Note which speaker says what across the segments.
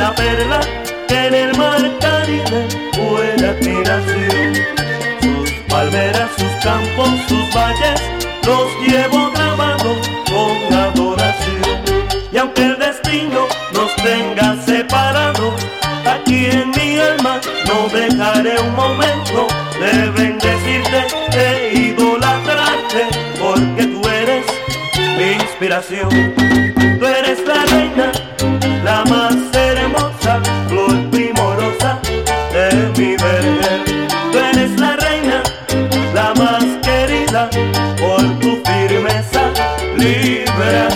Speaker 1: una perla que en el mar Caribe fue admiración. Sus palmeras, sus campos, sus valles, los llevo grabados con adoración. Y aunque el destino nos tenga separados, aquí en mi alma no dejaré un momento de bendecirte, de idolatrarte, porque tú eres mi inspiración. Tú eres la reina, la más hermosa, flor primorosa de mi vergel. Tú eres la reina, la más querida, por tu firmeza, libras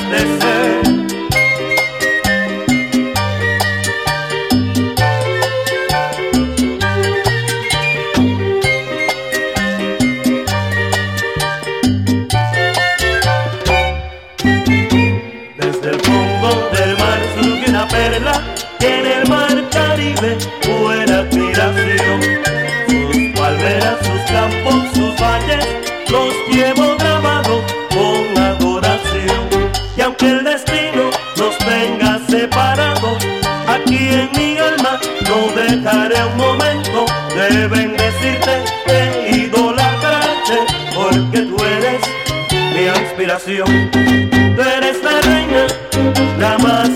Speaker 1: no dejaré un momento de bendecirte, de idolatrarte, porque tú eres mi inspiración. Tú eres la reina, la más